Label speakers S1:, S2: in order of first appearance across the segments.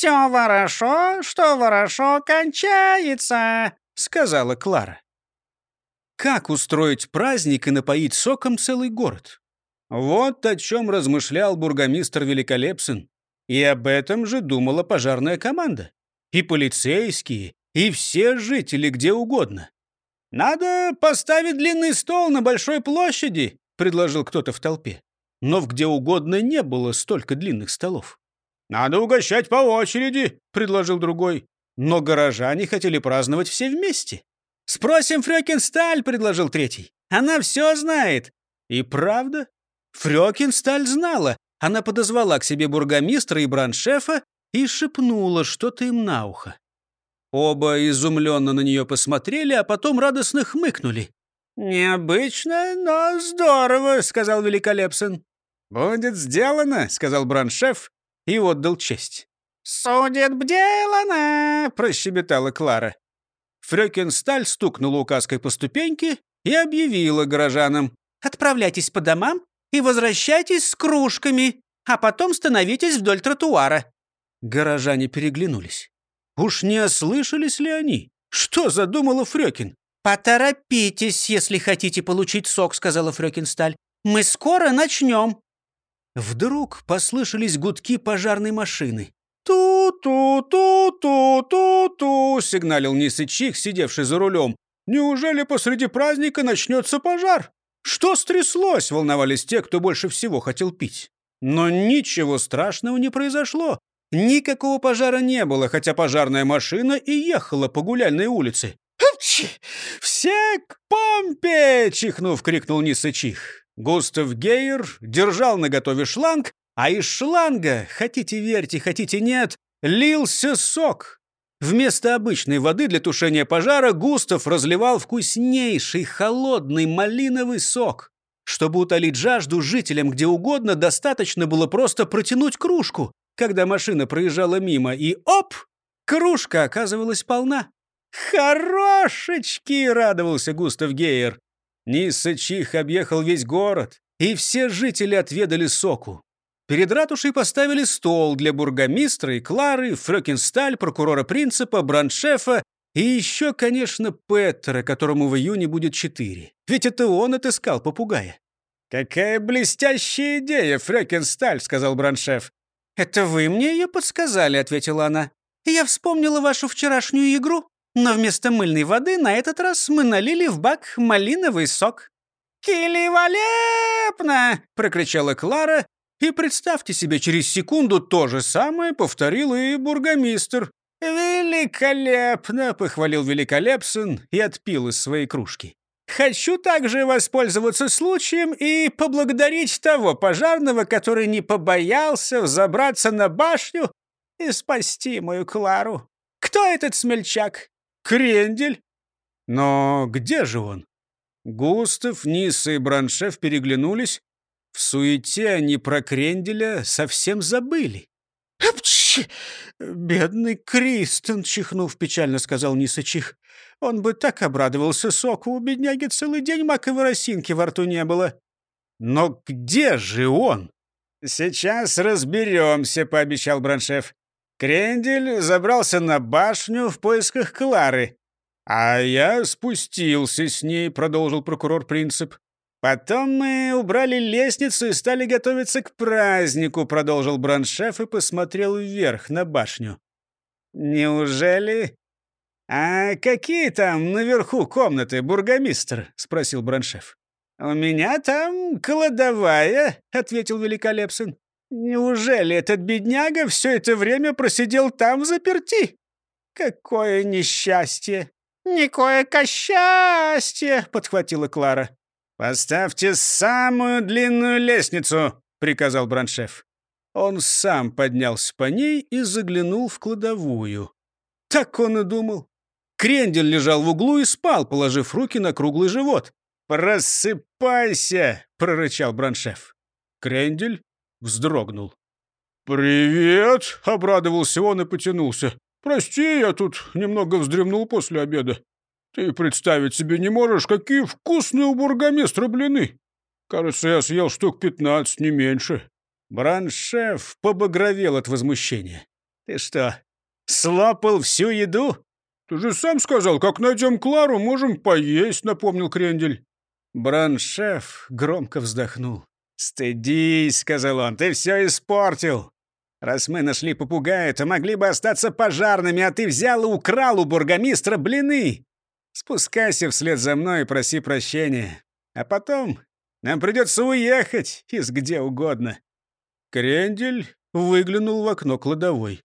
S1: «Все хорошо, что хорошо кончается», — сказала Клара. Как устроить праздник и напоить соком целый город? Вот о чем размышлял бургомистр Великолепсен. И об этом же думала пожарная команда. И полицейские, и все жители где угодно. «Надо поставить длинный стол на большой площади», — предложил кто-то в толпе. Но в где угодно не было столько длинных столов. «Надо угощать по очереди», — предложил другой. Но горожане хотели праздновать все вместе. «Спросим Фрёкинсталь», — предложил третий. «Она все знает». И правда, Фрёкинсталь знала. Она подозвала к себе бургомистра и браншефа и шепнула что-то им на ухо. Оба изумленно на нее посмотрели, а потом радостно хмыкнули. «Необычно, но здорово», — сказал Великолепсон. «Будет сделано», — сказал браншеф и отдал честь. «Судит бделано», — прощебетала Клара. Фрёкинсталь стукнула указкой по ступеньке и объявила горожанам. «Отправляйтесь по домам и возвращайтесь с кружками, а потом становитесь вдоль тротуара». Горожане переглянулись. Уж не ослышались ли они? Что задумала Фрёкин? «Поторопитесь, если хотите получить сок», — сказала Фрёкинсталь. «Мы скоро начнем». Вдруг послышались гудки пожарной машины. «Ту-ту-ту-ту-ту-ту!» — сигналил Нисычих, сидевший за рулем. «Неужели посреди праздника начнется пожар?» «Что стряслось?» — волновались те, кто больше всего хотел пить. Но ничего страшного не произошло. Никакого пожара не было, хотя пожарная машина и ехала по гуляльной улице. «Все к помпе!» — чихнув, крикнул Нисычих. Густав Гейер держал наготове шланг, а из шланга, хотите верьте, хотите нет, лился сок. Вместо обычной воды для тушения пожара Густав разливал вкуснейший холодный малиновый сок. Чтобы утолить жажду жителям где угодно, достаточно было просто протянуть кружку, когда машина проезжала мимо, и оп, кружка оказывалась полна. «Хорошечки!» — радовался Густав Гейер. Нисса Чих объехал весь город, и все жители отведали соку. Перед ратушей поставили стол для бургомистра и Клары, Фрёкинсталь, прокурора Принципа, брандшефа и еще, конечно, Петтера, которому в июне будет четыре. Ведь это он отыскал попугая. «Какая блестящая идея, Фрёкинсталь!» — сказал брандшеф. «Это вы мне ее подсказали», — ответила она. «Я вспомнила вашу вчерашнюю игру, но вместо мыльной воды на этот раз мы налили в бак малиновый сок». «Киливалепно!» — прокричала Клара и представьте себе, через секунду то же самое повторил и бургомистр. «Великолепно!» — похвалил Великолепсон и отпил из своей кружки. «Хочу также воспользоваться случаем и поблагодарить того пожарного, который не побоялся взобраться на башню и спасти мою Клару. Кто этот смельчак? Крендель? Но где же он?» Густав, Ниса и Браншев переглянулись, в суете они про Кренделя совсем забыли. «Апчи! Бедный Кристен!» — чихнув печально, сказал Нисычих. «Он бы так обрадовался соку, у бедняги целый день маковой росинки во рту не было». «Но где же он?» «Сейчас разберемся», — пообещал Браншев. Крендель забрался на башню в поисках Клары. «А я спустился с ней», — продолжил прокурор Принцип. «Потом мы убрали лестницу и стали готовиться к празднику», продолжил браншеф и посмотрел вверх на башню. «Неужели...» «А какие там наверху комнаты, бургомистр?» — спросил браншеф. «У меня там кладовая», — ответил Великолепсон. «Неужели этот бедняга все это время просидел там в заперти? Какое несчастье!» «Никое-ка счастье!» — подхватила Клара. «Поставьте самую длинную лестницу», — приказал браншеф. Он сам поднялся по ней и заглянул в кладовую. Так он и думал. Крендель лежал в углу и спал, положив руки на круглый живот. «Просыпайся!» — прорычал браншеф. Крендель вздрогнул. «Привет!» — обрадовался он и потянулся. «Прости, я тут немного вздремнул после обеда. Ты представить себе не можешь, какие вкусные у бургомистра блины. Кажется, я съел штук пятнадцать, не меньше». Браншеф побагровел от возмущения. Ты что, слопал всю еду?»
S2: «Ты же сам сказал, как найдем Клару, можем поесть», — напомнил Крендель.
S1: Браншеф громко вздохнул. «Стыдись», — сказал он, — «ты все испортил. Раз мы нашли попугая, то могли бы остаться пожарными, а ты взял и украл у бургомистра блины. Спускайся вслед за мной и проси прощения. А потом нам придется уехать из где угодно».
S2: Крендель выглянул в окно кладовой.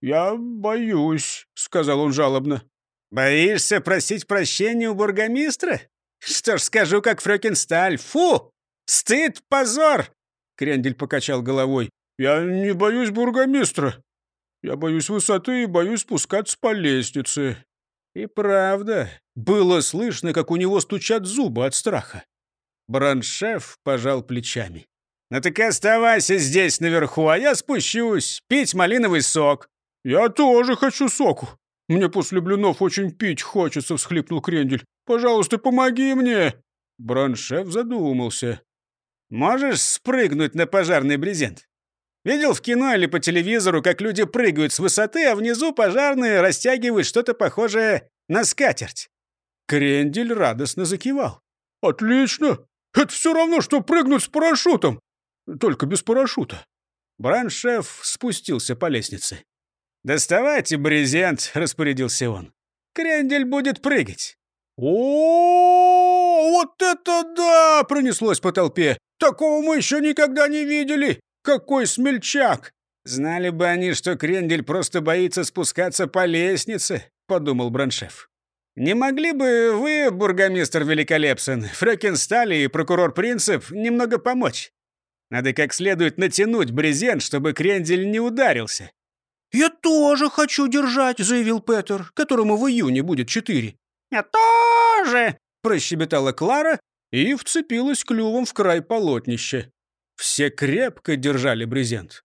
S2: «Я боюсь», — сказал он жалобно.
S1: «Боишься просить прощения у бургомистра? Что ж, скажу, как Фрёкинсталь. Фу! Стыд, позор!» Крендель покачал головой.
S2: «Я не боюсь бургомистра. Я боюсь высоты и боюсь спускаться по лестнице».
S1: И правда, было слышно, как у него стучат зубы от страха. Браншеф пожал плечами. «Ну так и оставайся здесь наверху, а я спущусь, пить малиновый сок».
S2: «Я тоже хочу соку. Мне после блинов очень пить хочется», — всхлипнул Крендель. «Пожалуйста, помоги мне!»
S1: Броншеф задумался. «Можешь спрыгнуть на пожарный брезент? Видел в кино или по телевизору, как люди прыгают с высоты, а внизу пожарные растягивают что-то похожее на скатерть?»
S2: Крендель радостно закивал. «Отлично! Это все равно, что прыгнуть с парашютом! Только без парашюта!»
S1: Браншеф спустился по лестнице. «Доставайте брезент», — распорядился он. «Крендель будет прыгать».
S2: «О, вот это да!» — пронеслось по толпе. «Такого мы еще никогда не видели! Какой смельчак!»
S1: «Знали бы они, что Крендель просто боится спускаться по лестнице», — подумал Браншеф. «Не могли бы вы, бургомистр Великолепсон, Фрёкинсталь и прокурор Принцип, немного помочь? Надо как следует натянуть брезент, чтобы Крендель не ударился.
S2: «Я тоже хочу держать», — заявил Петер, которому в июне будет четыре.
S1: «Я тоже!»
S2: — прощебетала Клара и вцепилась клювом в край полотнища. Все крепко держали брезент.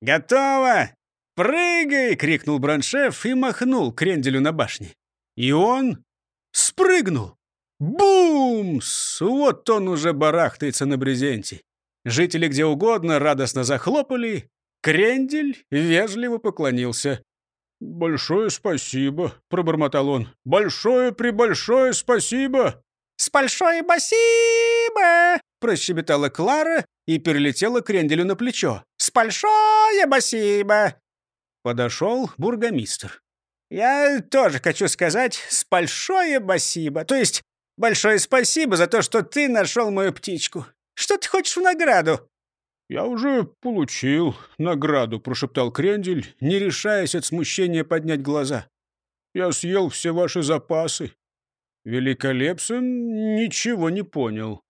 S1: «Готово! Прыгай!» — крикнул Браншеф и махнул кренделю на башне. И он спрыгнул. Бумс! Вот он уже барахтается на брезенте. Жители где угодно радостно захлопали, Крендель вежливо поклонился.
S2: «Большое спасибо», — пробормотал он. «Большое-пребольшое спасибо!»
S1: «С большое спасибо!» — прощебетала Клара и перелетела Кренделю на плечо. «С большое спасибо!» Подошел бургомистр. «Я тоже хочу сказать с большое спасибо. То есть большое спасибо за то, что ты нашел мою птичку. Что ты хочешь в награду?»
S2: «Я уже получил награду», — прошептал Крендель, не решаясь от смущения поднять глаза. «Я съел все ваши запасы». Великолепсон ничего не понял.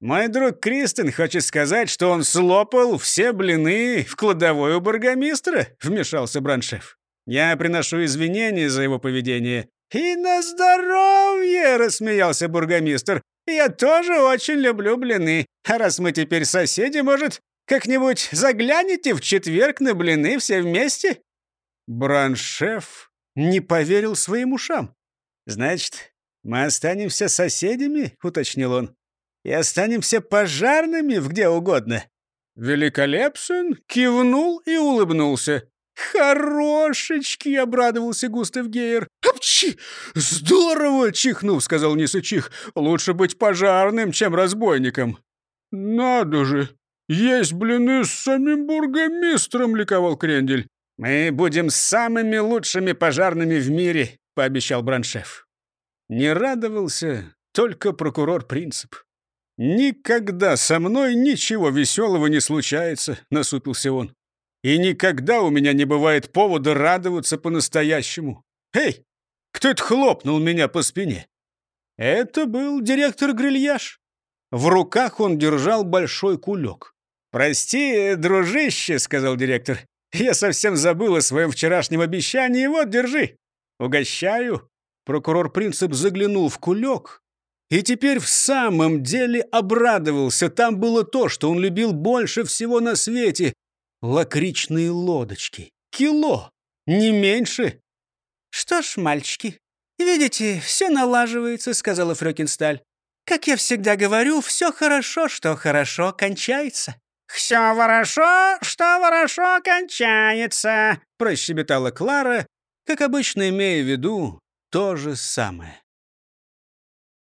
S1: «Мой друг Кристен хочет сказать, что он слопал все блины в кладовой у бургомистра», — вмешался Браншев. «Я приношу извинения за его поведение». «И на здоровье!» — рассмеялся бургомистр. «Я тоже очень люблю блины. А раз мы теперь соседи, может, как-нибудь загляните в четверг на блины все вместе?» Браншеф не поверил своим ушам. «Значит, мы останемся соседями?» — уточнил он. «И останемся пожарными в где угодно».
S2: Великолепсон кивнул и улыбнулся.
S1: «Хорошечки!» — обрадовался Густав Гейер.
S2: «Апчи! Здорово!» — чихнув, сказал Нисычих. «Лучше быть пожарным, чем разбойником». «Надо же! «Есть блины с самим бургомистром!» — ликовал Крендель.
S1: «Мы будем самыми лучшими пожарными в мире», — пообещал Браншеф. Не радовался только прокурор Принцип. «Никогда со мной ничего веселого не случается», — насупился он. «И никогда у меня не бывает повода радоваться по-настоящему. Эй, кто это хлопнул меня по спине?» Это был директор Грильяж. В руках он держал большой кулек. «Прости, дружище», — сказал директор. «Я совсем забыл о своем вчерашнем обещании. Вот, держи. Угощаю». Прокурор Принцип заглянул в кулек и теперь в самом деле обрадовался. Там было то, что он любил больше всего на свете — лакричные лодочки. Кило, не меньше. «Что ж, мальчики, видите, все налаживается», — сказала Фрёкинсталь. «Как я всегда говорю, все хорошо, что хорошо кончается». «Все хорошо, что хорошо кончается», — прощебетала Клара, как обычно имея в виду то же самое.